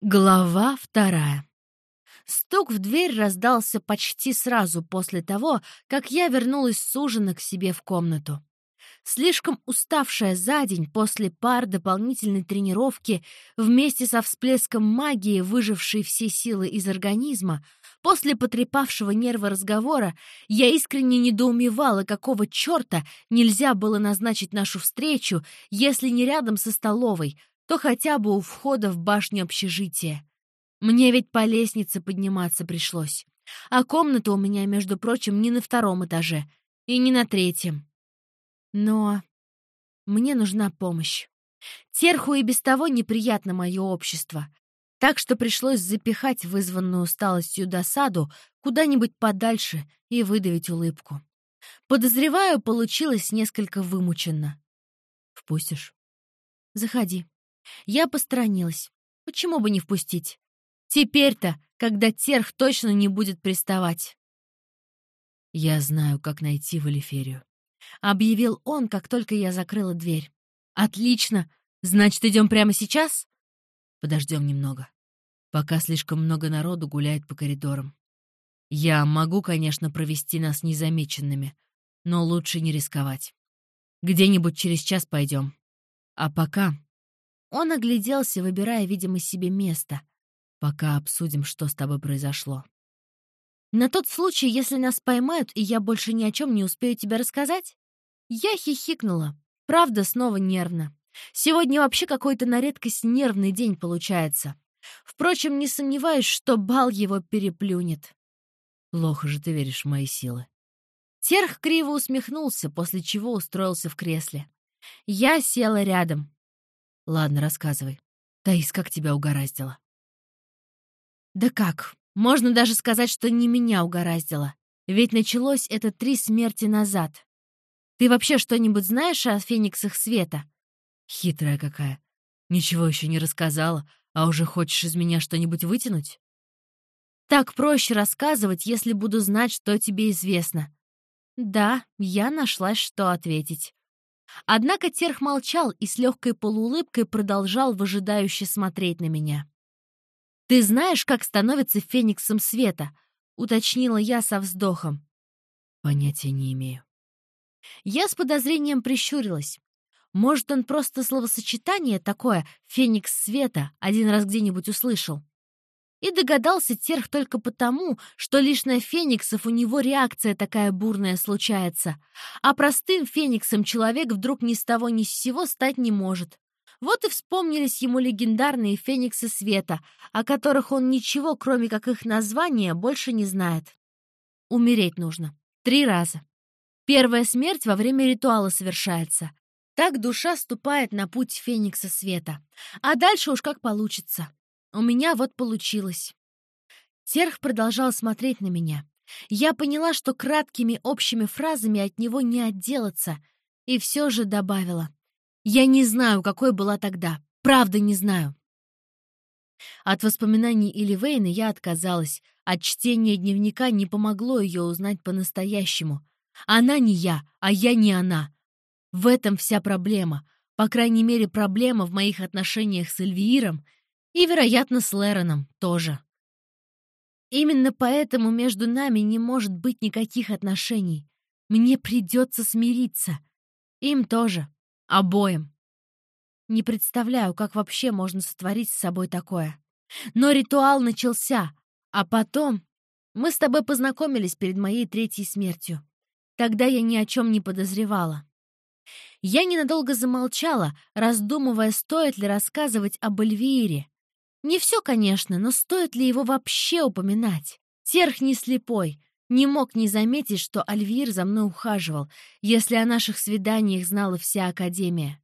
Глава вторая. Стук в дверь раздался почти сразу после того, как я вернулась с ужина к себе в комнату. Слишком уставшая за день после пар дополнительной тренировки вместе со всплеском магии, выжившей все силы из организма, после потрепавшего нервы разговора, я искренне недоумевала, какого черта нельзя было назначить нашу встречу, если не рядом со столовой, то хотя бы у входа в башню общежития. Мне ведь по лестнице подниматься пришлось. А комната у меня, между прочим, не на втором этаже и не на третьем. Но мне нужна помощь. Терху и без того неприятно мое общество, так что пришлось запихать вызванную усталостью досаду куда-нибудь подальше и выдавить улыбку. Подозреваю, получилось несколько вымученно. «Впустишь?» «Заходи», я посторонилась. Почему бы не впустить? Теперь-то, когда Терх точно не будет приставать. «Я знаю, как найти Валиферию», — объявил он, как только я закрыла дверь. «Отлично! Значит, идем прямо сейчас?» «Подождем немного. Пока слишком много народу гуляет по коридорам. Я могу, конечно, провести нас незамеченными, но лучше не рисковать. Где-нибудь через час пойдем. А пока он огляделся, выбирая, видимо, себе место. «Пока обсудим, что с тобой произошло». «На тот случай, если нас поймают, и я больше ни о чем не успею тебе рассказать?» Я хихикнула. Правда, снова нервно. Сегодня вообще какой-то на редкость нервный день получается. Впрочем, не сомневаюсь, что бал его переплюнет. Плохо же ты веришь в мои силы. Терх криво усмехнулся, после чего устроился в кресле. Я села рядом. Ладно, рассказывай. Таис, как тебя угораздило? Да как? Можно даже сказать, что не меня угораздило. Ведь началось это три смерти назад. Ты вообще что-нибудь знаешь о фениксах света? Хитрая какая. Ничего еще не рассказала, а уже хочешь из меня что-нибудь вытянуть? Так проще рассказывать, если буду знать, что тебе известно. Да, я нашла, что ответить. Однако Терх молчал и с легкой полуулыбкой продолжал выжидающе смотреть на меня. «Ты знаешь, как становится фениксом света?» — уточнила я со вздохом. «Понятия не имею». Я с подозрением прищурилась. Может, он просто словосочетание такое «феникс света» один раз где-нибудь услышал. И догадался Терх только потому, что лишь на фениксов у него реакция такая бурная случается, а простым фениксом человек вдруг ни с того ни с сего стать не может. Вот и вспомнились ему легендарные фениксы света, о которых он ничего, кроме как их названия, больше не знает. Умереть нужно. Три раза. Первая смерть во время ритуала совершается. Так душа ступает на путь феникса света. А дальше уж как получится. У меня вот получилось. Серх продолжал смотреть на меня. Я поняла, что краткими общими фразами от него не отделаться, и все же добавила. Я не знаю, какой была тогда. Правда, не знаю. От воспоминаний Вейна я отказалась. От чтения дневника не помогло ее узнать по-настоящему. Она не я, а я не она. В этом вся проблема. По крайней мере, проблема в моих отношениях с Эльвииром — и, вероятно, с Лероном тоже. Именно поэтому между нами не может быть никаких отношений. Мне придется смириться. Им тоже. Обоим. Не представляю, как вообще можно сотворить с собой такое. Но ритуал начался, а потом... Мы с тобой познакомились перед моей третьей смертью. Тогда я ни о чем не подозревала. Я ненадолго замолчала, раздумывая, стоит ли рассказывать об Эльвире, не все, конечно, но стоит ли его вообще упоминать? Терх не слепой, не мог не заметить, что Альвир за мной ухаживал, если о наших свиданиях знала вся Академия.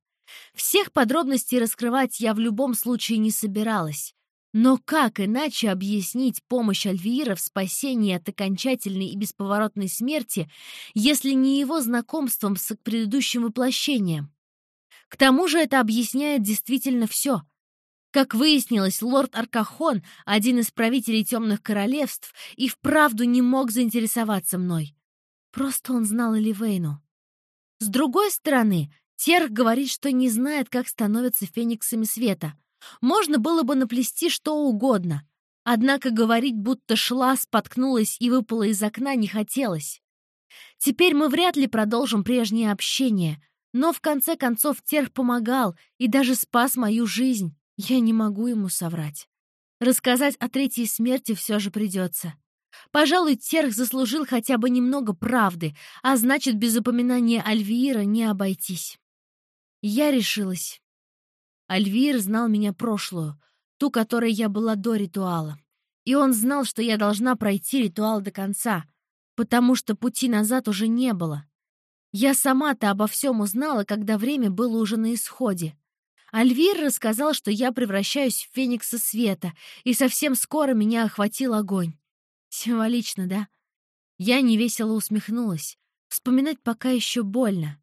Всех подробностей раскрывать я в любом случае не собиралась. Но как иначе объяснить помощь Альвира в спасении от окончательной и бесповоротной смерти, если не его знакомством с предыдущим воплощением? К тому же это объясняет действительно все — как выяснилось, лорд Аркахон, один из правителей темных королевств, и вправду не мог заинтересоваться мной. Просто он знал Эливейну. С другой стороны, Терх говорит, что не знает, как становятся фениксами света. Можно было бы наплести что угодно, однако говорить, будто шла, споткнулась и выпала из окна, не хотелось. Теперь мы вряд ли продолжим прежнее общение, но в конце концов Терх помогал и даже спас мою жизнь. Я не могу ему соврать. Рассказать о третьей смерти все же придется. Пожалуй, Терх заслужил хотя бы немного правды, а значит, без упоминания Альвиира не обойтись. Я решилась. Альвир знал меня прошлую, ту, которой я была до ритуала. И он знал, что я должна пройти ритуал до конца, потому что пути назад уже не было. Я сама-то обо всем узнала, когда время было уже на исходе. Альвир рассказал, что я превращаюсь в феникса света, и совсем скоро меня охватил огонь. Символично, да? Я невесело усмехнулась. Вспоминать пока еще больно.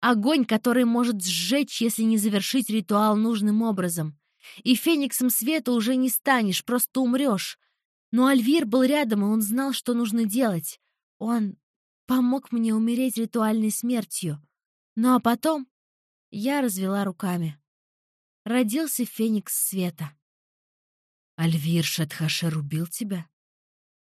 Огонь, который может сжечь, если не завершить ритуал нужным образом. И фениксом света уже не станешь, просто умрешь. Но Альвир был рядом, и он знал, что нужно делать. Он помог мне умереть ритуальной смертью. Ну а потом я развела руками. Родился феникс света. Альвир Шатхашер убил тебя?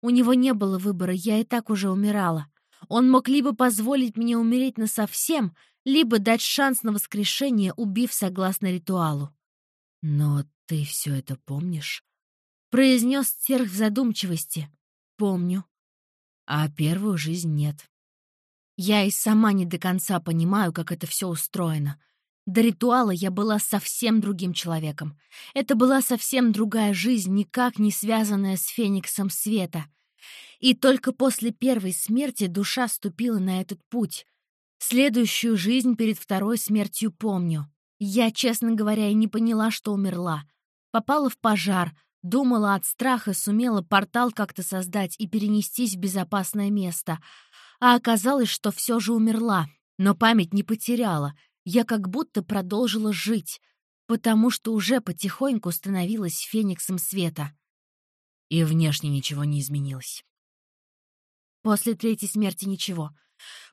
У него не было выбора, я и так уже умирала. Он мог либо позволить мне умереть насовсем, либо дать шанс на воскрешение, убив согласно ритуалу. «Но ты все это помнишь?» — произнес Терх в задумчивости. «Помню. А первую жизнь нет. Я и сама не до конца понимаю, как это все устроено. До ритуала я была совсем другим человеком. Это была совсем другая жизнь, никак не связанная с Фениксом Света. И только после первой смерти душа ступила на этот путь. Следующую жизнь перед второй смертью помню. Я, честно говоря, и не поняла, что умерла. Попала в пожар, думала от страха, сумела портал как-то создать и перенестись в безопасное место. А оказалось, что все же умерла, но память не потеряла — я как будто продолжила жить, потому что уже потихоньку становилась фениксом света. И внешне ничего не изменилось. После третьей смерти ничего.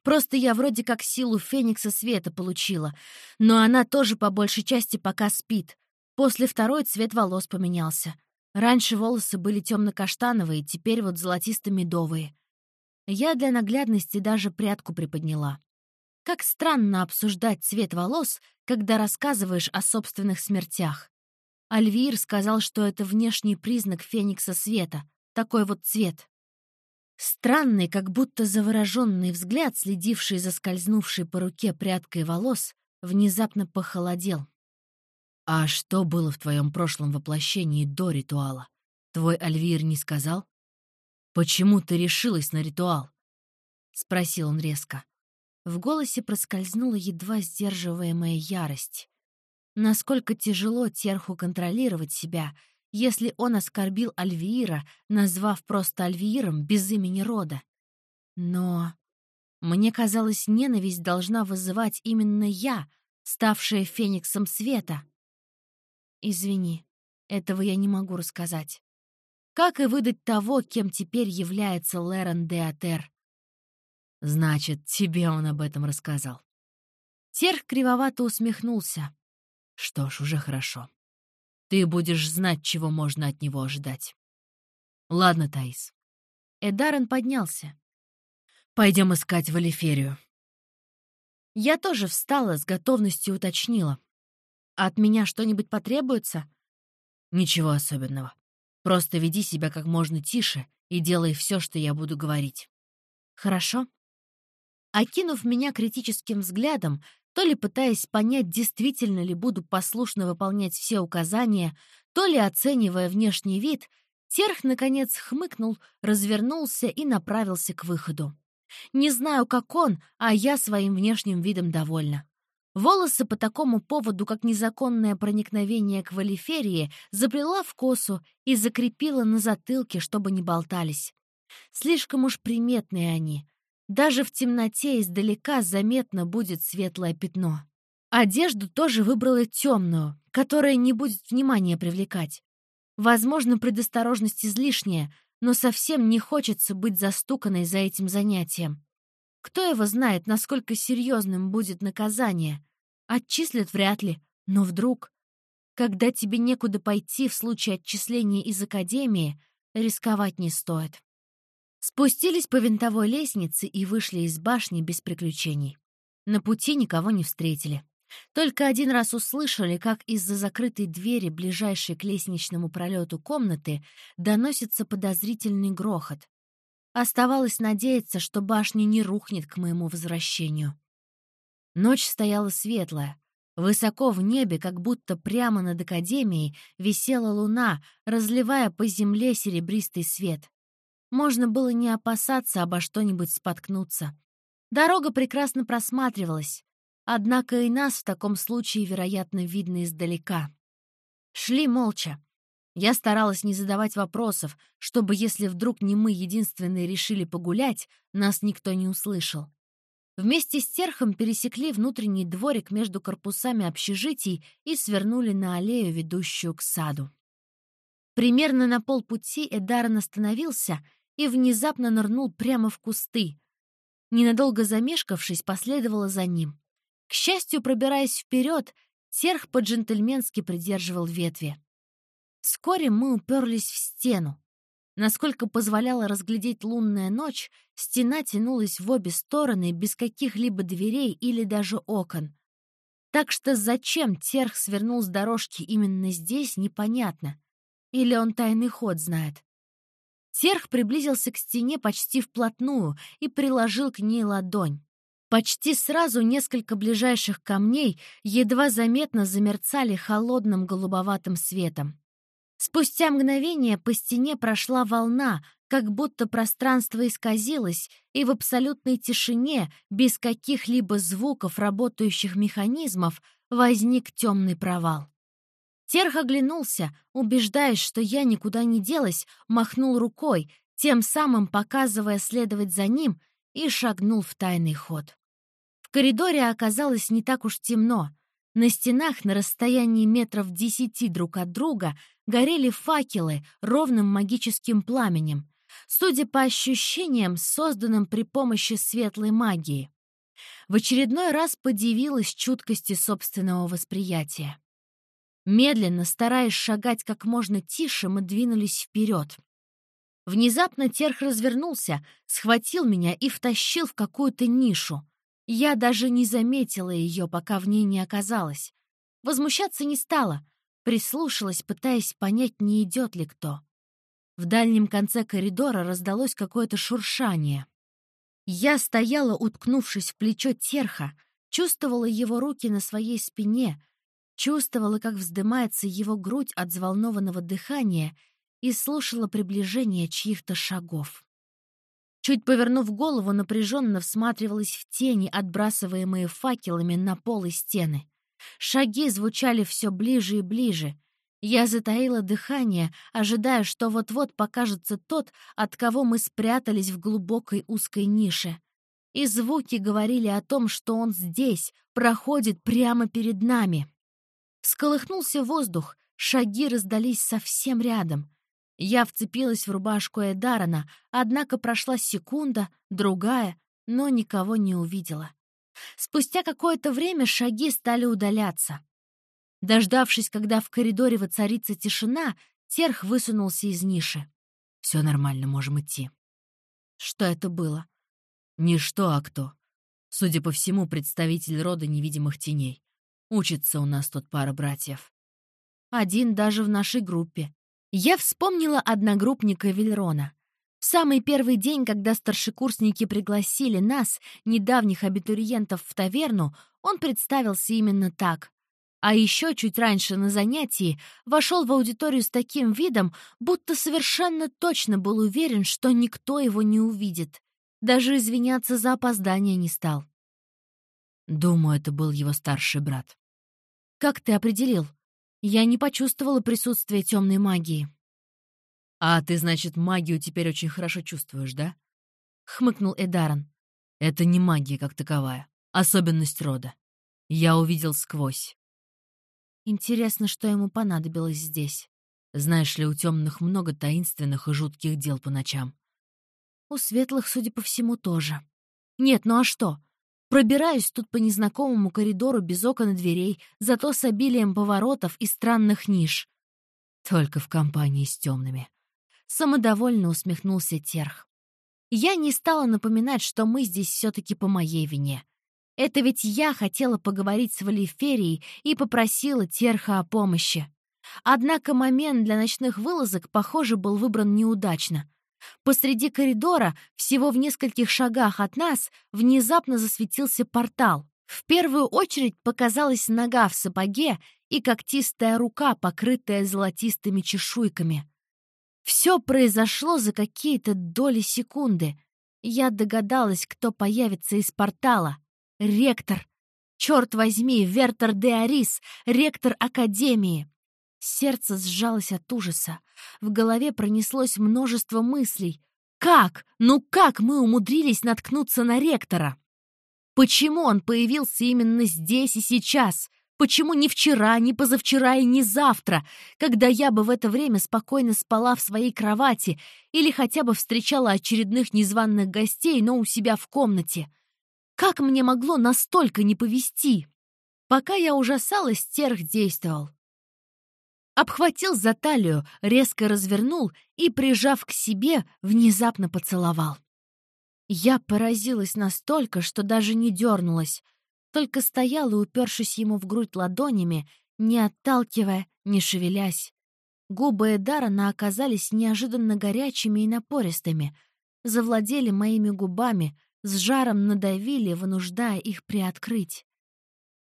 Просто я вроде как силу феникса света получила, но она тоже по большей части пока спит. После второй цвет волос поменялся. Раньше волосы были темно-каштановые, теперь вот золотисто-медовые. Я для наглядности даже прядку приподняла. Как странно обсуждать цвет волос, когда рассказываешь о собственных смертях. Альвир сказал, что это внешний признак феникса света, такой вот цвет. Странный, как будто завороженный взгляд, следивший за скользнувшей по руке прядкой волос, внезапно похолодел. «А что было в твоем прошлом воплощении до ритуала? Твой Альвир не сказал? Почему ты решилась на ритуал?» — спросил он резко. В голосе проскользнула едва сдерживаемая ярость. Насколько тяжело Терху контролировать себя, если он оскорбил Альвиира, назвав просто Альвииром без имени рода. Но мне казалось, ненависть должна вызывать именно я, ставшая фениксом света. Извини, этого я не могу рассказать. Как и выдать того, кем теперь является Лерон де Атер. Значит, тебе он об этом рассказал. Терх кривовато усмехнулся. Что ж, уже хорошо. Ты будешь знать, чего можно от него ожидать. Ладно, Таис. Эдарен поднялся. Пойдем искать Валиферию. Я тоже встала, с готовностью уточнила. от меня что-нибудь потребуется? Ничего особенного. Просто веди себя как можно тише и делай все, что я буду говорить. Хорошо. Окинув меня критическим взглядом, то ли пытаясь понять, действительно ли буду послушно выполнять все указания, то ли оценивая внешний вид, Терх, наконец, хмыкнул, развернулся и направился к выходу. Не знаю, как он, а я своим внешним видом довольна. Волосы по такому поводу, как незаконное проникновение к Валиферии, заплела в косу и закрепила на затылке, чтобы не болтались. Слишком уж приметные они, даже в темноте издалека заметно будет светлое пятно. Одежду тоже выбрала темную, которая не будет внимания привлекать. Возможно, предосторожность излишняя, но совсем не хочется быть застуканной за этим занятием. Кто его знает, насколько серьезным будет наказание? Отчислят вряд ли, но вдруг... Когда тебе некуда пойти в случае отчисления из академии, рисковать не стоит. Спустились по винтовой лестнице и вышли из башни без приключений. На пути никого не встретили. Только один раз услышали, как из-за закрытой двери, ближайшей к лестничному пролету комнаты, доносится подозрительный грохот. Оставалось надеяться, что башня не рухнет к моему возвращению. Ночь стояла светлая. Высоко в небе, как будто прямо над Академией, висела луна, разливая по земле серебристый свет. Можно было не опасаться обо что-нибудь споткнуться. Дорога прекрасно просматривалась, однако и нас в таком случае, вероятно, видно издалека. Шли молча. Я старалась не задавать вопросов, чтобы, если вдруг не мы единственные решили погулять, нас никто не услышал. Вместе с Терхом пересекли внутренний дворик между корпусами общежитий и свернули на аллею, ведущую к саду. Примерно на полпути Эдарен остановился и внезапно нырнул прямо в кусты. Ненадолго замешкавшись, последовала за ним. К счастью, пробираясь вперед, Терх по-джентльменски придерживал ветви. Вскоре мы уперлись в стену. Насколько позволяла разглядеть лунная ночь, стена тянулась в обе стороны без каких-либо дверей или даже окон. Так что зачем Терх свернул с дорожки именно здесь, непонятно. Или он тайный ход знает. Терх приблизился к стене почти вплотную и приложил к ней ладонь. Почти сразу несколько ближайших камней едва заметно замерцали холодным голубоватым светом. Спустя мгновение по стене прошла волна, как будто пространство исказилось, и в абсолютной тишине, без каких-либо звуков работающих механизмов, возник темный провал. Терх оглянулся, убеждаясь, что я никуда не делась, махнул рукой, тем самым показывая следовать за ним, и шагнул в тайный ход. В коридоре оказалось не так уж темно — на стенах на расстоянии метров десяти друг от друга горели факелы ровным магическим пламенем, судя по ощущениям, созданным при помощи светлой магии. В очередной раз подивилась чуткости собственного восприятия. Медленно, стараясь шагать как можно тише, мы двинулись вперед. Внезапно Терх развернулся, схватил меня и втащил в какую-то нишу. Я даже не заметила ее, пока в ней не оказалась. Возмущаться не стала, прислушалась, пытаясь понять, не идет ли кто. В дальнем конце коридора раздалось какое-то шуршание. Я стояла, уткнувшись в плечо Терха, чувствовала его руки на своей спине, чувствовала, как вздымается его грудь от взволнованного дыхания и слушала приближение чьих-то шагов. Чуть повернув голову, напряженно всматривалась в тени, отбрасываемые факелами на пол и стены. Шаги звучали все ближе и ближе. Я затаила дыхание, ожидая, что вот-вот покажется тот, от кого мы спрятались в глубокой узкой нише. И звуки говорили о том, что он здесь, проходит прямо перед нами. Сколыхнулся воздух, шаги раздались совсем рядом. Я вцепилась в рубашку Эдарана, однако прошла секунда, другая, но никого не увидела. Спустя какое-то время шаги стали удаляться. Дождавшись, когда в коридоре воцарится тишина, Терх высунулся из ниши. «Все нормально, можем идти». Что это было? Не что, а кто. Судя по всему, представитель рода невидимых теней. Учится у нас тут пара братьев. Один даже в нашей группе. Я вспомнила одногруппника Вильрона. В самый первый день, когда старшекурсники пригласили нас, недавних абитуриентов, в таверну, он представился именно так. А еще чуть раньше на занятии вошел в аудиторию с таким видом, будто совершенно точно был уверен, что никто его не увидит. Даже извиняться за опоздание не стал. Думаю, это был его старший брат. «Как ты определил?» Я не почувствовала присутствия темной магии. «А ты, значит, магию теперь очень хорошо чувствуешь, да?» — хмыкнул Эдаран. «Это не магия как таковая, особенность рода. Я увидел сквозь». Интересно, что ему понадобилось здесь. Знаешь ли, у темных много таинственных и жутких дел по ночам. У светлых, судя по всему, тоже. Нет, ну а что? Пробираюсь тут по незнакомому коридору без окон и дверей, зато с обилием поворотов и странных ниш. Только в компании с темными. Самодовольно усмехнулся Терх. Я не стала напоминать, что мы здесь все-таки по моей вине. Это ведь я хотела поговорить с Валиферией и попросила Терха о помощи. Однако момент для ночных вылазок, похоже, был выбран неудачно. Посреди коридора, всего в нескольких шагах от нас, внезапно засветился портал. В первую очередь показалась нога в сапоге и когтистая рука, покрытая золотистыми чешуйками. Все произошло за какие-то доли секунды. Я догадалась, кто появится из портала. Ректор. Черт возьми, Вертер де Арис, ректор Академии. Сердце сжалось от ужаса. В голове пронеслось множество мыслей. Как? Ну как мы умудрились наткнуться на ректора? Почему он появился именно здесь и сейчас? Почему не вчера, не позавчера и не завтра, когда я бы в это время спокойно спала в своей кровати или хотя бы встречала очередных незваных гостей, но у себя в комнате? Как мне могло настолько не повести? Пока я ужасалась, Терх действовал. Обхватил за талию, резко развернул и, прижав к себе, внезапно поцеловал. Я поразилась настолько, что даже не дернулась, только стояла, упершись ему в грудь ладонями, не отталкивая, не шевелясь. Губы Эдарана оказались неожиданно горячими и напористыми, завладели моими губами, с жаром надавили, вынуждая их приоткрыть.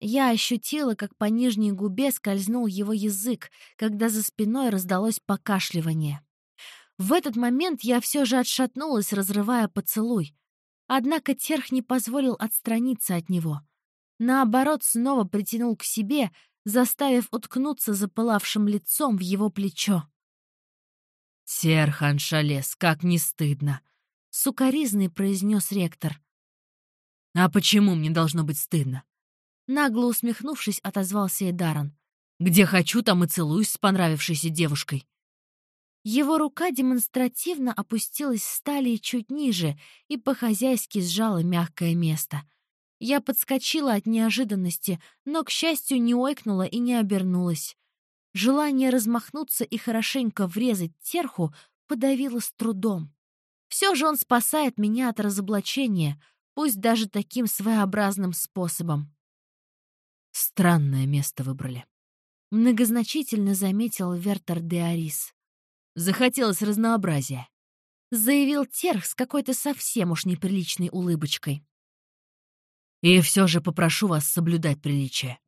Я ощутила, как по нижней губе скользнул его язык, когда за спиной раздалось покашливание. В этот момент я все же отшатнулась, разрывая поцелуй. Однако Терх не позволил отстраниться от него. Наоборот, снова притянул к себе, заставив уткнуться запылавшим лицом в его плечо. «Терх Аншалес, как не стыдно!» — сукоризный произнес ректор. «А почему мне должно быть стыдно?» Нагло усмехнувшись, отозвался Эдаран. «Где хочу, там и целуюсь с понравившейся девушкой». Его рука демонстративно опустилась с талии чуть ниже и по-хозяйски сжала мягкое место. Я подскочила от неожиданности, но, к счастью, не ойкнула и не обернулась. Желание размахнуться и хорошенько врезать терху подавило с трудом. Все же он спасает меня от разоблачения, пусть даже таким своеобразным способом. Странное место выбрали. Многозначительно заметил Вертер де Арис. Захотелось разнообразия. Заявил Терх с какой-то совсем уж неприличной улыбочкой. И все же попрошу вас соблюдать приличие.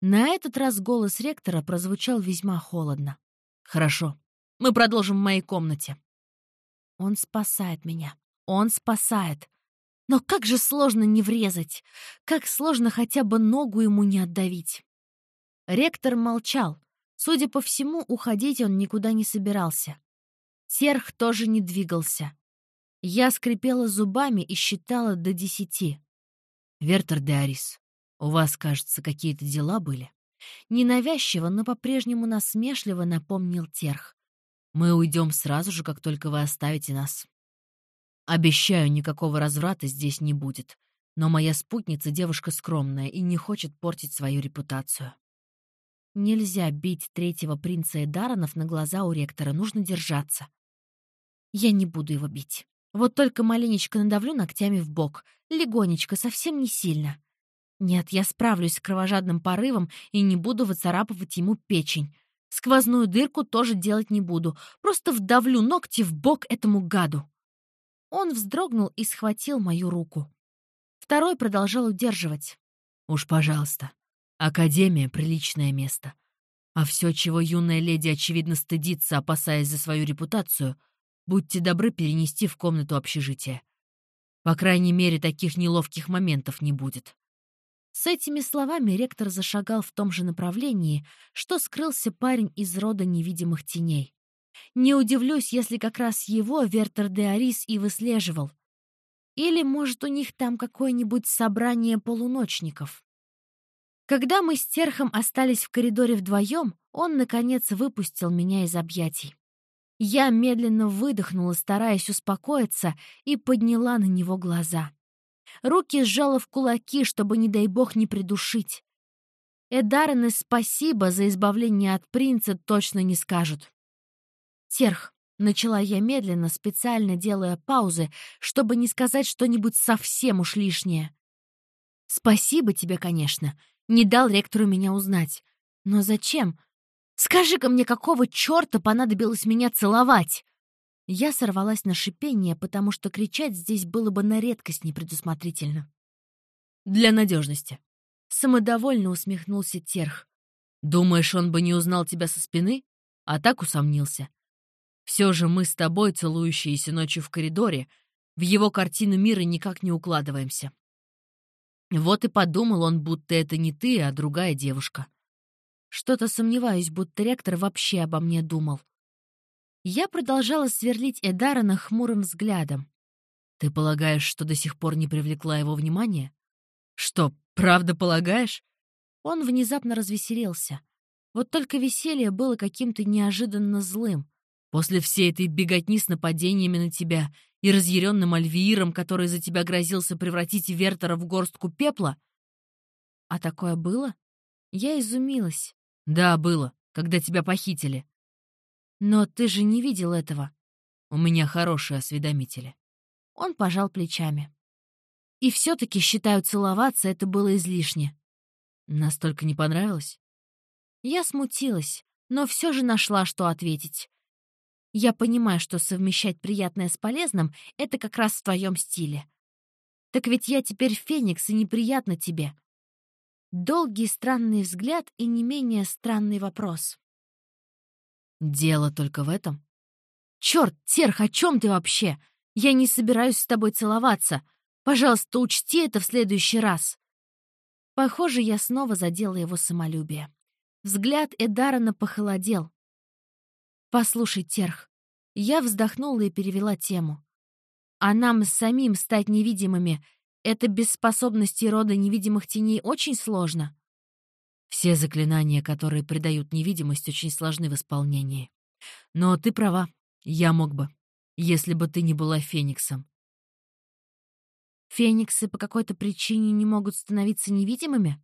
На этот раз голос ректора прозвучал весьма холодно. Хорошо. Мы продолжим в моей комнате. Он спасает меня. Он спасает. Но как же сложно не врезать. Как сложно хотя бы ногу ему не отдавить. Ректор молчал. Судя по всему, уходить он никуда не собирался. Серх тоже не двигался. Я скрипела зубами и считала до десяти. «Вертер де Арис, у вас, кажется, какие-то дела были?» Ненавязчиво, но по-прежнему насмешливо напомнил Терх. Мы уйдем сразу же, как только вы оставите нас. Обещаю, никакого разврата здесь не будет. Но моя спутница девушка скромная и не хочет портить свою репутацию. Нельзя бить третьего принца Эдаранов на глаза у ректора, нужно держаться. Я не буду его бить. Вот только маленечко надавлю ногтями в бок, легонечко, совсем не сильно. Нет, я справлюсь с кровожадным порывом и не буду выцарапывать ему печень. Сквозную дырку тоже делать не буду, просто вдавлю ногти в бок этому гаду. Он вздрогнул и схватил мою руку. Второй продолжал удерживать. «Уж, пожалуйста. Академия — приличное место. А все, чего юная леди, очевидно, стыдится, опасаясь за свою репутацию, будьте добры перенести в комнату общежития. По крайней мере, таких неловких моментов не будет. С этими словами ректор зашагал в том же направлении, что скрылся парень из рода невидимых теней. Не удивлюсь, если как раз его Вертер де Арис и выслеживал. Или, может, у них там какое-нибудь собрание полуночников. Когда мы с Терхом остались в коридоре вдвоем, он, наконец, выпустил меня из объятий. Я медленно выдохнула, стараясь успокоиться, и подняла на него глаза. Руки сжала в кулаки, чтобы, не дай бог, не придушить. Эдарены спасибо за избавление от принца точно не скажут. Терх, начала я медленно, специально делая паузы, чтобы не сказать что-нибудь совсем уж лишнее. Спасибо тебе, конечно. Не дал ректору меня узнать. Но зачем? Скажи-ка мне, какого черта понадобилось меня целовать? Я сорвалась на шипение, потому что кричать здесь было бы на редкость непредусмотрительно. Для надежности. Самодовольно усмехнулся Терх. Думаешь, он бы не узнал тебя со спины? А так усомнился. Все же мы с тобой, целующиеся ночью в коридоре, в его картину мира никак не укладываемся. Вот и подумал он, будто это не ты, а другая девушка. Что-то сомневаюсь, будто ректор вообще обо мне думал. Я продолжала сверлить Эдарана хмурым взглядом. «Ты полагаешь, что до сих пор не привлекла его внимание? Что, правда полагаешь?» Он внезапно развеселился. Вот только веселье было каким-то неожиданно злым. После всей этой беготни с нападениями на тебя и разъяренным Альвииром, который за тебя грозился превратить Вертера в горстку пепла? А такое было? Я изумилась. Да, было, когда тебя похитили. Но ты же не видел этого. У меня хорошие осведомители. Он пожал плечами. И все-таки, считаю, целоваться это было излишне. Настолько не понравилось? Я смутилась, но все же нашла, что ответить. Я понимаю, что совмещать приятное с полезным — это как раз в твоем стиле. Так ведь я теперь Феникс, и неприятно тебе. Долгий странный взгляд и не менее странный вопрос. Дело только в этом? Черт, Терх, о чем ты вообще? Я не собираюсь с тобой целоваться. Пожалуйста, учти это в следующий раз. Похоже, я снова задела его самолюбие. Взгляд Эдарана похолодел. «Послушай, Терх». Я вздохнула и перевела тему. «А нам самим стать невидимыми — это без способности рода невидимых теней очень сложно?» Все заклинания, которые придают невидимость, очень сложны в исполнении. Но ты права, я мог бы, если бы ты не была Фениксом. Фениксы по какой-то причине не могут становиться невидимыми?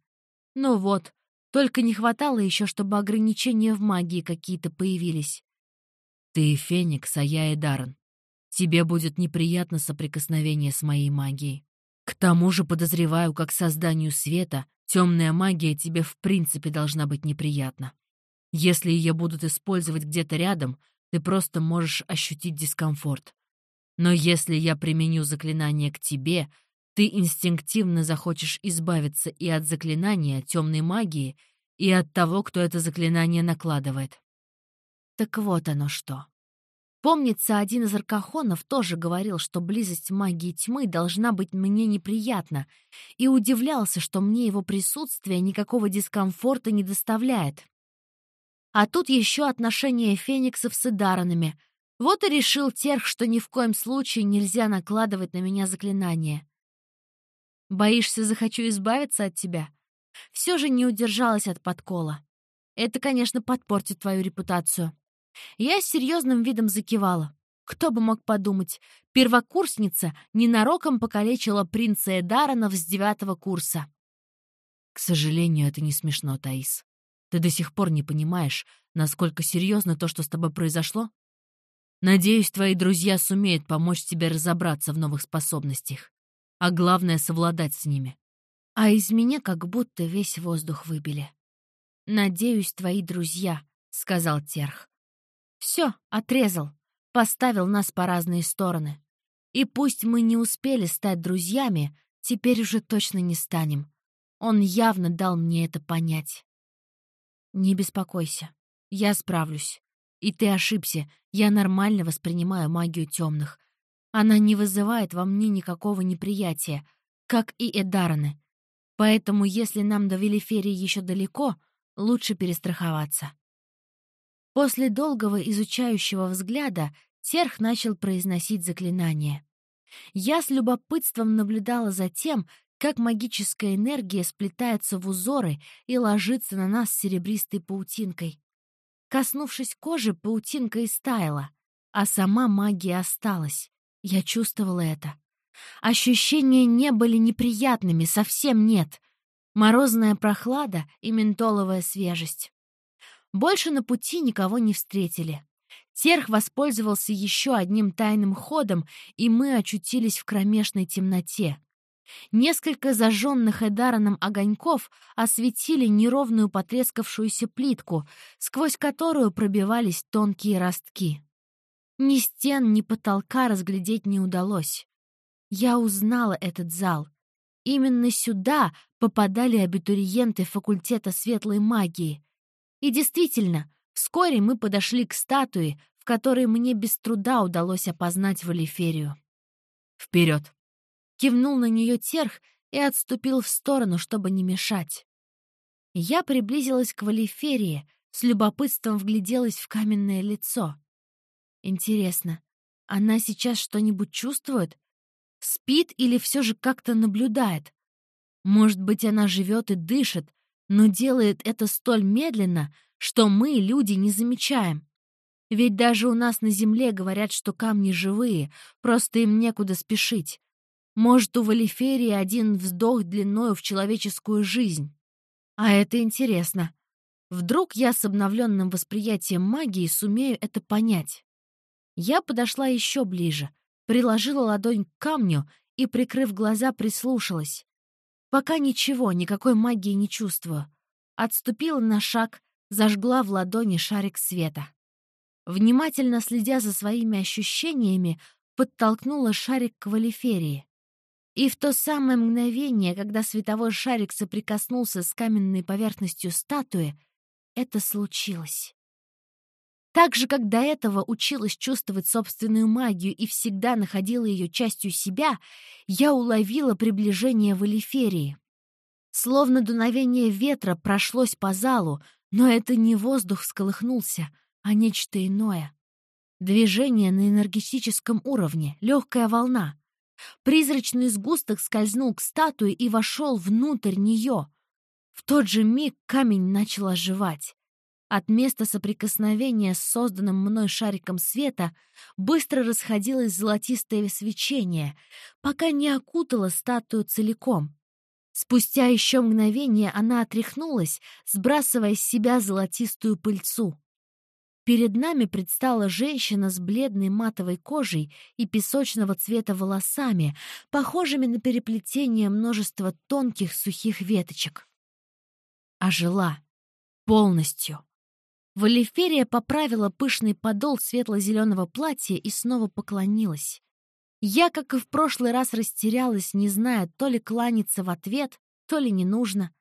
Ну вот, только не хватало еще, чтобы ограничения в магии какие-то появились. Ты Феникс, а я Эдарен. Тебе будет неприятно соприкосновение с моей магией. К тому же подозреваю, как созданию света, темная магия тебе в принципе должна быть неприятна. Если ее будут использовать где-то рядом, ты просто можешь ощутить дискомфорт. Но если я применю заклинание к тебе, ты инстинктивно захочешь избавиться и от заклинания темной магии, и от того, кто это заклинание накладывает. Так вот оно что. Помнится, один из аркахонов тоже говорил, что близость магии тьмы должна быть мне неприятна, и удивлялся, что мне его присутствие никакого дискомфорта не доставляет. А тут еще отношения фениксов с идаранами. Вот и решил Терх, что ни в коем случае нельзя накладывать на меня заклинание. Боишься, захочу избавиться от тебя? Все же не удержалась от подкола. Это, конечно, подпортит твою репутацию. Я с серьезным видом закивала. Кто бы мог подумать, первокурсница ненароком покалечила принца Эдаранов с девятого курса. К сожалению, это не смешно, Таис. Ты до сих пор не понимаешь, насколько серьезно то, что с тобой произошло? Надеюсь, твои друзья сумеют помочь тебе разобраться в новых способностях. А главное — совладать с ними. А из меня как будто весь воздух выбили. «Надеюсь, твои друзья», — сказал Терх. Все, отрезал, поставил нас по разные стороны. И пусть мы не успели стать друзьями, теперь уже точно не станем. Он явно дал мне это понять. Не беспокойся, я справлюсь. И ты ошибся, я нормально воспринимаю магию темных. Она не вызывает во мне никакого неприятия, как и Эдараны. Поэтому, если нам до Велиферии еще далеко, лучше перестраховаться. После долгого изучающего взгляда Терх начал произносить заклинание. Я с любопытством наблюдала за тем, как магическая энергия сплетается в узоры и ложится на нас серебристой паутинкой. Коснувшись кожи, паутинка истаяла, а сама магия осталась. Я чувствовала это. Ощущения не были неприятными, совсем нет. Морозная прохлада и ментоловая свежесть. Больше на пути никого не встретили. Терх воспользовался еще одним тайным ходом, и мы очутились в кромешной темноте. Несколько зажженных Эдараном огоньков осветили неровную потрескавшуюся плитку, сквозь которую пробивались тонкие ростки. Ни стен, ни потолка разглядеть не удалось. Я узнала этот зал. Именно сюда попадали абитуриенты факультета светлой магии. И действительно, вскоре мы подошли к статуе, в которой мне без труда удалось опознать Валиферию. «Вперед!» Кивнул на нее терх и отступил в сторону, чтобы не мешать. Я приблизилась к Валиферии, с любопытством вгляделась в каменное лицо. Интересно, она сейчас что-нибудь чувствует? Спит или все же как-то наблюдает? Может быть, она живет и дышит, но делает это столь медленно, что мы, люди, не замечаем. Ведь даже у нас на Земле говорят, что камни живые, просто им некуда спешить. Может, у Валиферии один вздох длиною в человеческую жизнь. А это интересно. Вдруг я с обновленным восприятием магии сумею это понять. Я подошла еще ближе, приложила ладонь к камню и, прикрыв глаза, прислушалась. Пока ничего, никакой магии не чувствую. Отступила на шаг, зажгла в ладони шарик света. Внимательно следя за своими ощущениями, подтолкнула шарик к Валиферии. И в то самое мгновение, когда световой шарик соприкоснулся с каменной поверхностью статуи, это случилось. Так же, как до этого училась чувствовать собственную магию и всегда находила ее частью себя, я уловила приближение Валиферии. Словно дуновение ветра прошлось по залу, но это не воздух всколыхнулся, а нечто иное. Движение на энергетическом уровне, легкая волна — Призрачный сгусток скользнул к статуе и вошел внутрь нее. В тот же миг камень начал оживать. От места соприкосновения с созданным мной шариком света быстро расходилось золотистое свечение, пока не окутало статую целиком. Спустя еще мгновение она отряхнулась, сбрасывая с себя золотистую пыльцу. Перед нами предстала женщина с бледной матовой кожей и песочного цвета волосами, похожими на переплетение множества тонких сухих веточек. А жила полностью. Валиферия поправила пышный подол светло-зеленого платья и снова поклонилась. Я, как и в прошлый раз, растерялась, не зная, то ли кланяться в ответ, то ли не нужно.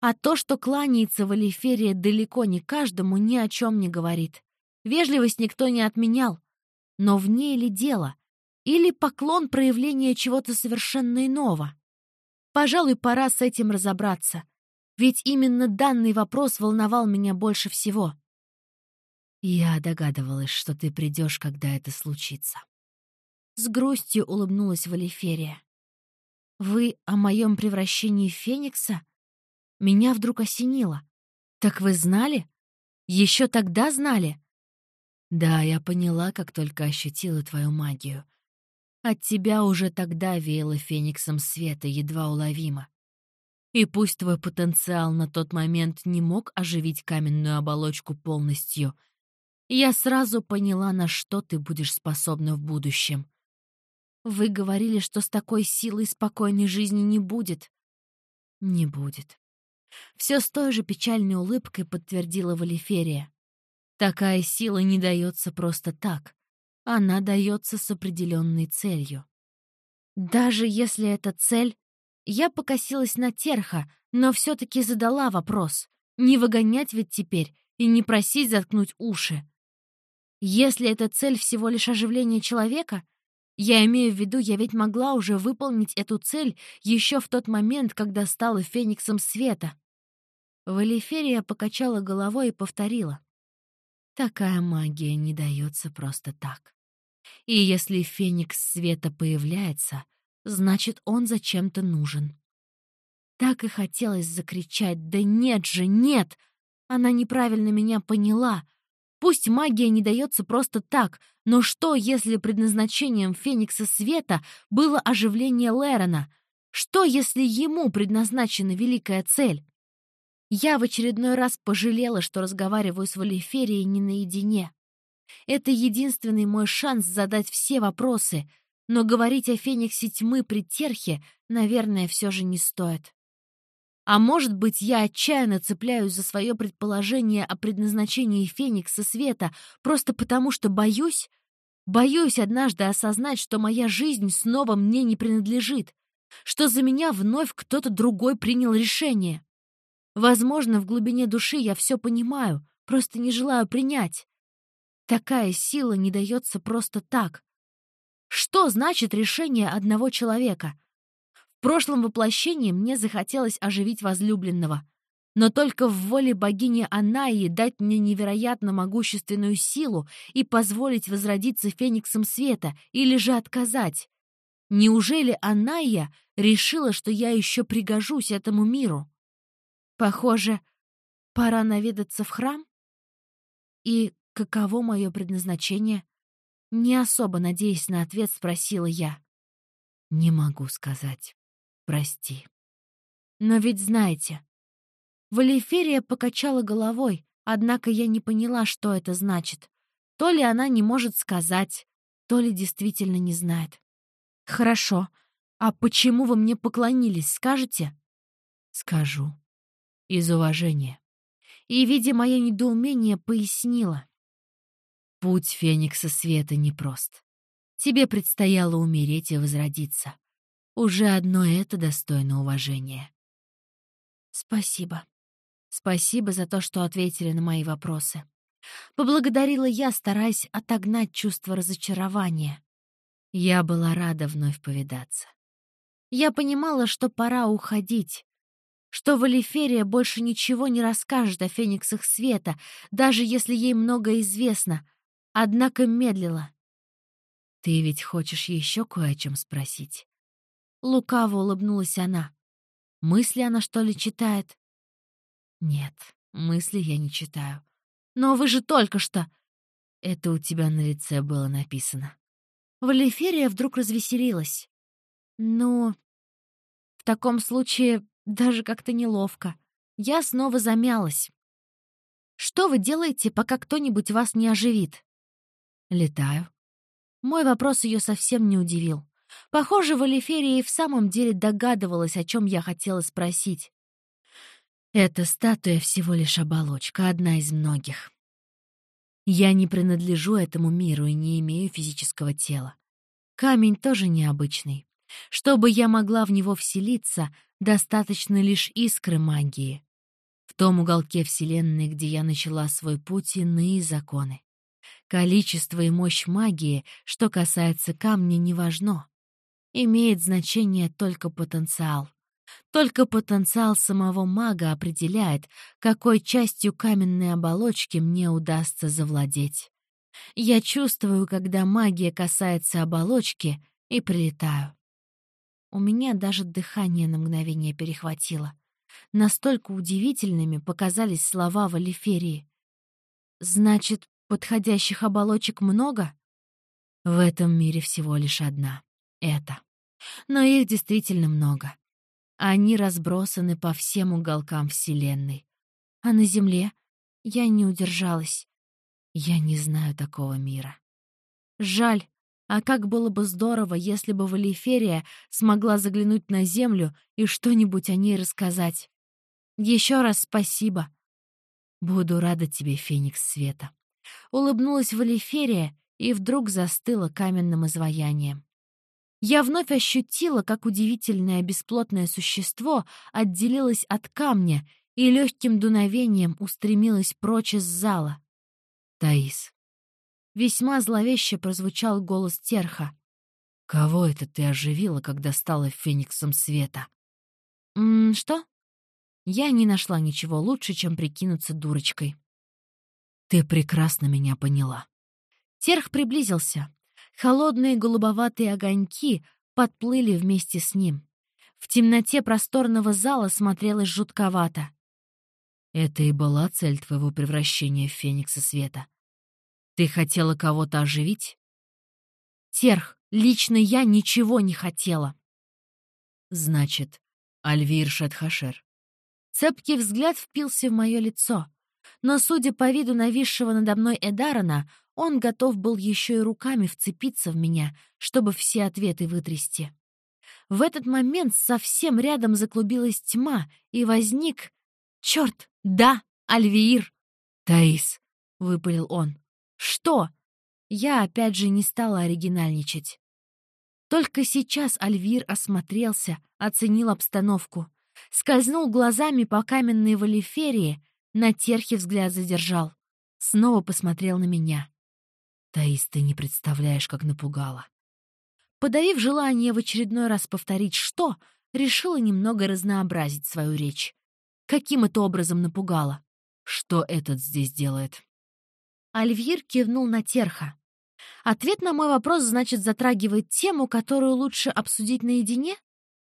А то, что кланяется Валиферия далеко не каждому, ни о чем не говорит. Вежливость никто не отменял. Но в ней ли дело? Или поклон проявления чего-то совершенно иного? Пожалуй, пора с этим разобраться. Ведь именно данный вопрос волновал меня больше всего. Я догадывалась, что ты придешь, когда это случится. С грустью улыбнулась Валиферия. «Вы о моем превращении в Феникса?» Меня вдруг осенило. «Так вы знали? Еще тогда знали?» «Да, я поняла, как только ощутила твою магию. От тебя уже тогда веяло фениксом света, едва уловимо. И пусть твой потенциал на тот момент не мог оживить каменную оболочку полностью, я сразу поняла, на что ты будешь способна в будущем. Вы говорили, что с такой силой спокойной жизни не будет. Не будет. Все с той же печальной улыбкой подтвердила Валиферия. Такая сила не дается просто так. Она дается с определенной целью. Даже если это цель... Я покосилась на Терха, но все-таки задала вопрос. Не выгонять ведь теперь и не просить заткнуть уши. Если эта цель всего лишь оживление человека, я имею в виду, я ведь могла уже выполнить эту цель еще в тот момент, когда стала фениксом света. Валиферия покачала головой и повторила. Такая магия не дается просто так. И если феникс света появляется, значит, он зачем-то нужен. Так и хотелось закричать «Да нет же, нет!» Она неправильно меня поняла. Пусть магия не дается просто так, но что, если предназначением Феникса Света было оживление Лерона? Что, если ему предназначена великая цель? Я в очередной раз пожалела, что разговариваю с Валиферией не наедине. Это единственный мой шанс задать все вопросы, но говорить о Фениксе Тьмы при Терхе, наверное, все же не стоит. А может быть, я отчаянно цепляюсь за свое предположение о предназначении Феникса Света просто потому, что боюсь? Боюсь однажды осознать, что моя жизнь снова мне не принадлежит, что за меня вновь кто-то другой принял решение. Возможно, в глубине души я все понимаю, просто не желаю принять. Такая сила не дается просто так. Что значит решение одного человека? Прошлом воплощении мне захотелось оживить возлюбленного. Но только в воле богини Анаи дать мне невероятно могущественную силу и позволить возродиться фениксом света, или же отказать. Неужели Аная решила, что я еще пригожусь этому миру? Похоже, пора наведаться в храм? И каково мое предназначение? Не особо надеясь на ответ, спросила я. Не могу сказать. Прости. Но ведь знаете... Валиферия покачала головой, однако я не поняла, что это значит. То ли она не может сказать, то ли действительно не знает. «Хорошо. А почему вы мне поклонились, скажете?» «Скажу. Из уважения». И, видя мое недоумение, пояснила. «Путь Феникса Света непрост. Тебе предстояло умереть и возродиться. Уже одно это достойно уважения. Спасибо. Спасибо за то, что ответили на мои вопросы. Поблагодарила я, стараясь отогнать чувство разочарования. Я была рада вновь повидаться. Я понимала, что пора уходить, что Валиферия больше ничего не расскажет о фениксах света, даже если ей многое известно, однако медлила. «Ты ведь хочешь еще кое о чем спросить?» Лукаво улыбнулась она. Мысли она, что ли, читает? Нет, мысли я не читаю. Но вы же только что... Это у тебя на лице было написано. Валиферия вдруг развеселилась. Ну, в таком случае даже как-то неловко. Я снова замялась. Что вы делаете, пока кто-нибудь вас не оживит? Летаю. Мой вопрос ее совсем не удивил. Похоже, Валиферия и в самом деле догадывалась, о чем я хотела спросить. Эта статуя всего лишь оболочка, одна из многих. Я не принадлежу этому миру и не имею физического тела. Камень тоже необычный. Чтобы я могла в него вселиться, достаточно лишь искры магии. В том уголке Вселенной, где я начала свой путь, иные законы. Количество и мощь магии, что касается камня, не важно имеет значение только потенциал. Только потенциал самого мага определяет, какой частью каменной оболочки мне удастся завладеть. Я чувствую, когда магия касается оболочки, и прилетаю. У меня даже дыхание на мгновение перехватило. Настолько удивительными показались слова Валиферии. «Значит, подходящих оболочек много?» В этом мире всего лишь одна это. Но их действительно много. Они разбросаны по всем уголкам Вселенной. А на Земле я не удержалась. Я не знаю такого мира. Жаль, а как было бы здорово, если бы Валиферия смогла заглянуть на Землю и что-нибудь о ней рассказать. Еще раз спасибо. Буду рада тебе, Феникс Света. Улыбнулась Валиферия и вдруг застыла каменным изваянием. Я вновь ощутила, как удивительное бесплотное существо отделилось от камня и легким дуновением устремилось прочь из зала. «Таис». Весьма зловеще прозвучал голос Терха. «Кого это ты оживила, когда стала фениксом света?» «М что?» Я не нашла ничего лучше, чем прикинуться дурочкой. «Ты прекрасно меня поняла». Терх приблизился. Холодные голубоватые огоньки подплыли вместе с ним. В темноте просторного зала смотрелось жутковато. «Это и была цель твоего превращения в Феникса Света. Ты хотела кого-то оживить? Терх, лично я ничего не хотела. Значит, Альвир Шатхашер. Цепкий взгляд впился в мое лицо. Но, судя по виду нависшего надо мной Эдарана, он готов был еще и руками вцепиться в меня, чтобы все ответы вытрясти. В этот момент совсем рядом заклубилась тьма, и возник... Черт, да, Альвиир! «Таис!» — выпалил он. «Что?» Я опять же не стала оригинальничать. Только сейчас Альвир осмотрелся, оценил обстановку, скользнул глазами по каменной валиферии, на терхе взгляд задержал. Снова посмотрел на меня. «Таис, ты не представляешь, как напугала». Подавив желание в очередной раз повторить «что», решила немного разнообразить свою речь. Каким это образом напугала? Что этот здесь делает? Альвир кивнул на Терха. Ответ на мой вопрос, значит, затрагивает тему, которую лучше обсудить наедине?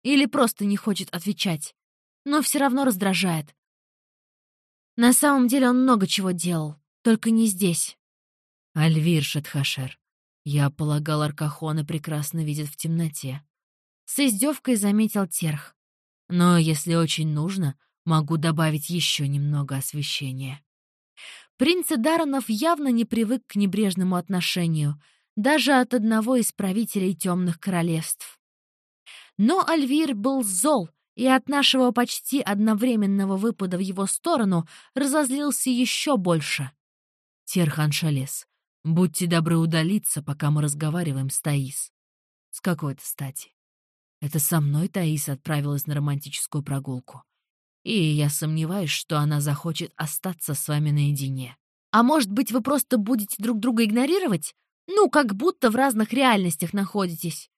Или просто не хочет отвечать? Но все равно раздражает. На самом деле он много чего делал, только не здесь. Альвир Шатхашер, я полагал, Аркахона прекрасно видит в темноте. С издевкой заметил Терх. Но если очень нужно, могу добавить еще немного освещения. Принц Даронов явно не привык к небрежному отношению, даже от одного из правителей темных королевств. Но Альвир был зол, и от нашего почти одновременного выпада в его сторону разозлился еще больше. Терхан Шалес, будьте добры удалиться, пока мы разговариваем с Таис. С какой-то стати. Это со мной Таис отправилась на романтическую прогулку и я сомневаюсь, что она захочет остаться с вами наедине. А может быть, вы просто будете друг друга игнорировать? Ну, как будто в разных реальностях находитесь.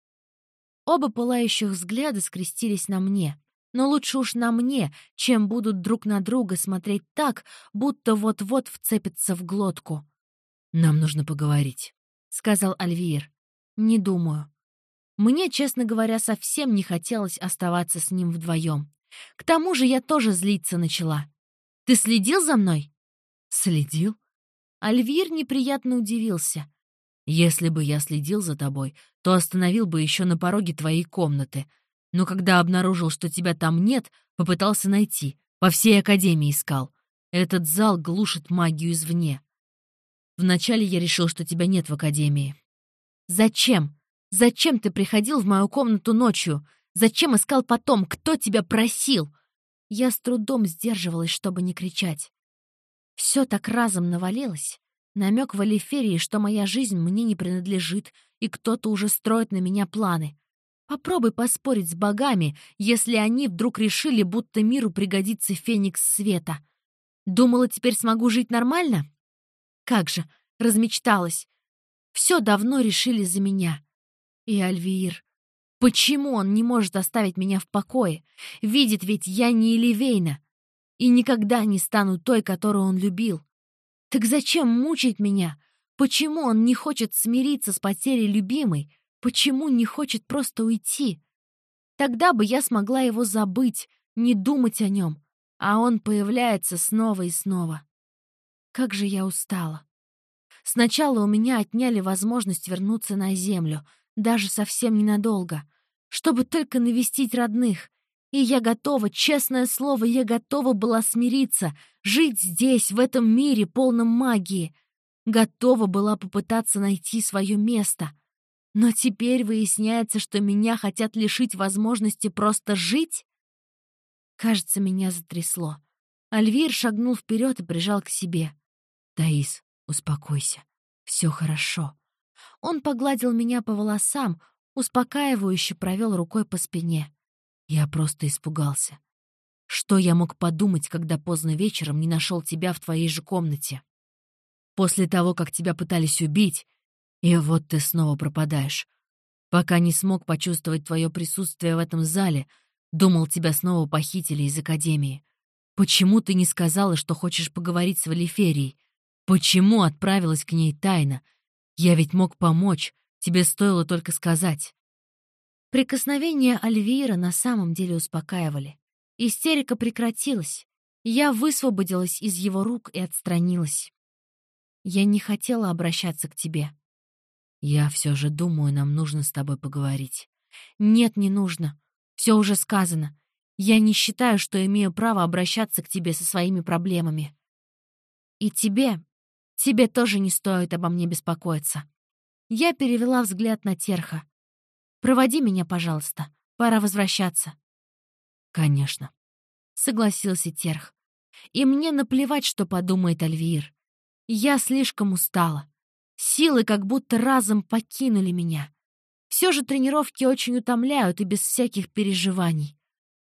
Оба пылающих взгляда скрестились на мне. Но лучше уж на мне, чем будут друг на друга смотреть так, будто вот-вот вцепятся в глотку. «Нам нужно поговорить», — сказал Альвир. «Не думаю. Мне, честно говоря, совсем не хотелось оставаться с ним вдвоем. К тому же я тоже злиться начала. «Ты следил за мной?» «Следил?» Альвир неприятно удивился. «Если бы я следил за тобой, то остановил бы еще на пороге твоей комнаты. Но когда обнаружил, что тебя там нет, попытался найти. По всей Академии искал. Этот зал глушит магию извне. Вначале я решил, что тебя нет в Академии». «Зачем? Зачем ты приходил в мою комнату ночью? Зачем искал потом? Кто тебя просил?» Я с трудом сдерживалась, чтобы не кричать. Все так разом навалилось. Намек в Алиферии, что моя жизнь мне не принадлежит, и кто-то уже строит на меня планы. Попробуй поспорить с богами, если они вдруг решили, будто миру пригодится феникс света. Думала, теперь смогу жить нормально? Как же, размечталась. Все давно решили за меня. И Альвиир. Почему он не может оставить меня в покое? Видит ведь я не Эливейна. И никогда не стану той, которую он любил. Так зачем мучить меня? Почему он не хочет смириться с потерей любимой? Почему не хочет просто уйти? Тогда бы я смогла его забыть, не думать о нем. А он появляется снова и снова. Как же я устала. Сначала у меня отняли возможность вернуться на землю — даже совсем ненадолго, чтобы только навестить родных. И я готова, честное слово, я готова была смириться, жить здесь, в этом мире, полном магии. Готова была попытаться найти свое место. Но теперь выясняется, что меня хотят лишить возможности просто жить? Кажется, меня затрясло. Альвир шагнул вперед и прижал к себе. «Таис, успокойся. Все хорошо. Он погладил меня по волосам, успокаивающе провел рукой по спине. Я просто испугался. Что я мог подумать, когда поздно вечером не нашел тебя в твоей же комнате? После того, как тебя пытались убить, и вот ты снова пропадаешь. Пока не смог почувствовать твое присутствие в этом зале, думал, тебя снова похитили из Академии. Почему ты не сказала, что хочешь поговорить с Валиферией? Почему отправилась к ней тайно? Я ведь мог помочь, тебе стоило только сказать. Прикосновения Альвира на самом деле успокаивали. Истерика прекратилась. Я высвободилась из его рук и отстранилась. Я не хотела обращаться к тебе. Я все же думаю, нам нужно с тобой поговорить. Нет, не нужно. Все уже сказано. Я не считаю, что имею право обращаться к тебе со своими проблемами. И тебе, тебе тоже не стоит обо мне беспокоиться. Я перевела взгляд на Терха. «Проводи меня, пожалуйста. Пора возвращаться». «Конечно», — согласился Терх. «И мне наплевать, что подумает Альвир. Я слишком устала. Силы как будто разом покинули меня. Все же тренировки очень утомляют и без всяких переживаний.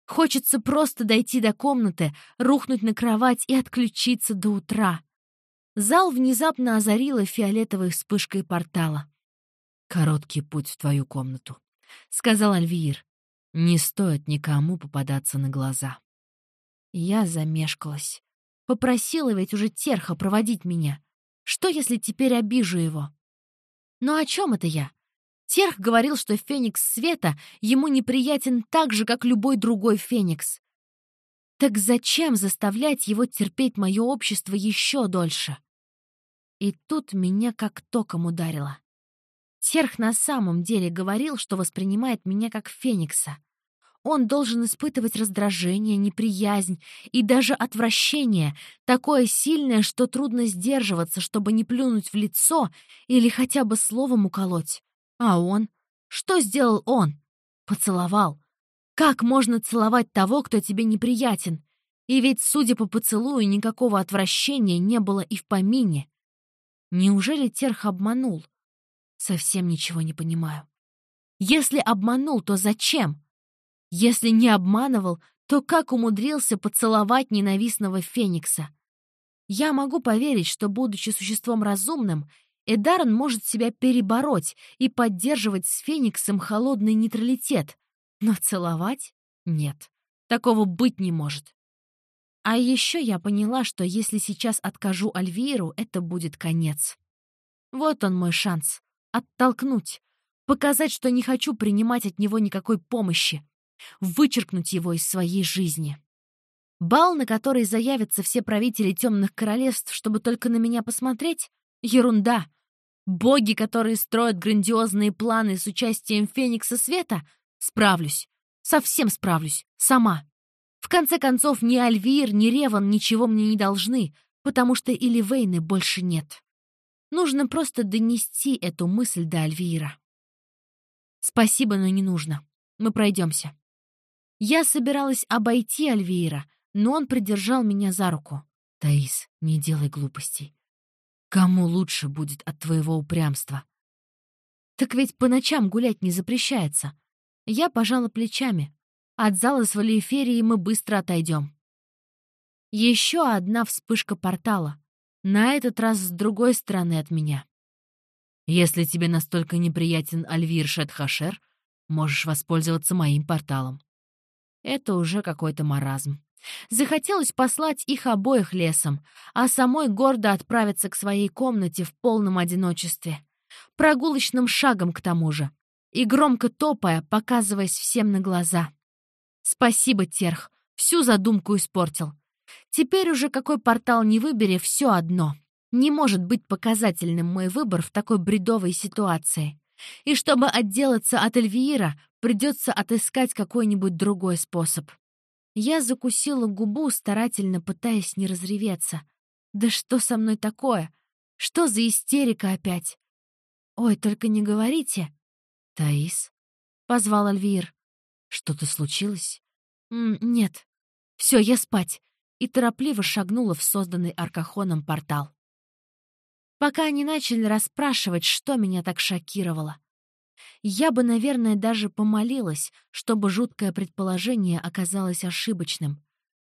Хочется просто дойти до комнаты, рухнуть на кровать и отключиться до утра. Зал внезапно озарила фиолетовой вспышкой портала. «Короткий путь в твою комнату», — сказал Альвиир. «Не стоит никому попадаться на глаза». Я замешкалась. Попросила ведь уже Терха проводить меня. Что, если теперь обижу его? Но о чем это я? Терх говорил, что Феникс Света ему неприятен так же, как любой другой Феникс. Так зачем заставлять его терпеть мое общество еще дольше? И тут меня как током ударило. Терх на самом деле говорил, что воспринимает меня как Феникса. Он должен испытывать раздражение, неприязнь и даже отвращение, такое сильное, что трудно сдерживаться, чтобы не плюнуть в лицо или хотя бы словом уколоть. А он? Что сделал он? Поцеловал. Как можно целовать того, кто тебе неприятен? И ведь, судя по поцелую, никакого отвращения не было и в помине. Неужели Терх обманул? Совсем ничего не понимаю. Если обманул, то зачем? Если не обманывал, то как умудрился поцеловать ненавистного Феникса? Я могу поверить, что, будучи существом разумным, Эдарон может себя перебороть и поддерживать с Фениксом холодный нейтралитет. Но целовать? Нет. Такого быть не может. А еще я поняла, что если сейчас откажу Альвиру, это будет конец. Вот он мой шанс. Оттолкнуть. Показать, что не хочу принимать от него никакой помощи. Вычеркнуть его из своей жизни. Бал, на который заявятся все правители темных королевств, чтобы только на меня посмотреть? Ерунда. Боги, которые строят грандиозные планы с участием Феникса Света? Справлюсь. Совсем справлюсь. Сама. В конце концов, ни Альвир, ни Реван ничего мне не должны, потому что и Ливейны больше нет. Нужно просто донести эту мысль до Альвира. Спасибо, но не нужно. Мы пройдемся. Я собиралась обойти Альвира, но он придержал меня за руку. «Таис, не делай глупостей. Кому лучше будет от твоего упрямства? Так ведь по ночам гулять не запрещается. Я пожала плечами. От зала с Валиеферией мы быстро отойдем. Еще одна вспышка портала. На этот раз с другой стороны от меня. Если тебе настолько неприятен Альвир Шетхашер, можешь воспользоваться моим порталом. Это уже какой-то маразм. Захотелось послать их обоих лесом, а самой гордо отправиться к своей комнате в полном одиночестве. Прогулочным шагом к тому же. И громко топая, показываясь всем на глаза. Спасибо, Терх, всю задумку испортил. Теперь уже какой портал не выбери, все одно. Не может быть показательным мой выбор в такой бредовой ситуации. И чтобы отделаться от Эльвиира, придется отыскать какой-нибудь другой способ. Я закусила губу, старательно пытаясь не разреветься. «Да что со мной такое? Что за истерика опять?» «Ой, только не говорите!» «Таис?» — позвал Альвир. «Что-то случилось?» М «Нет. Все, я спать!» и торопливо шагнула в созданный Аркахоном портал. Пока они начали расспрашивать, что меня так шокировало. Я бы, наверное, даже помолилась, чтобы жуткое предположение оказалось ошибочным.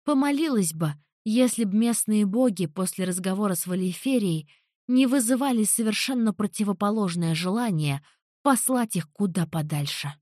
Помолилась бы, если б местные боги после разговора с Валиферией не вызывали совершенно противоположное желание послать их куда подальше.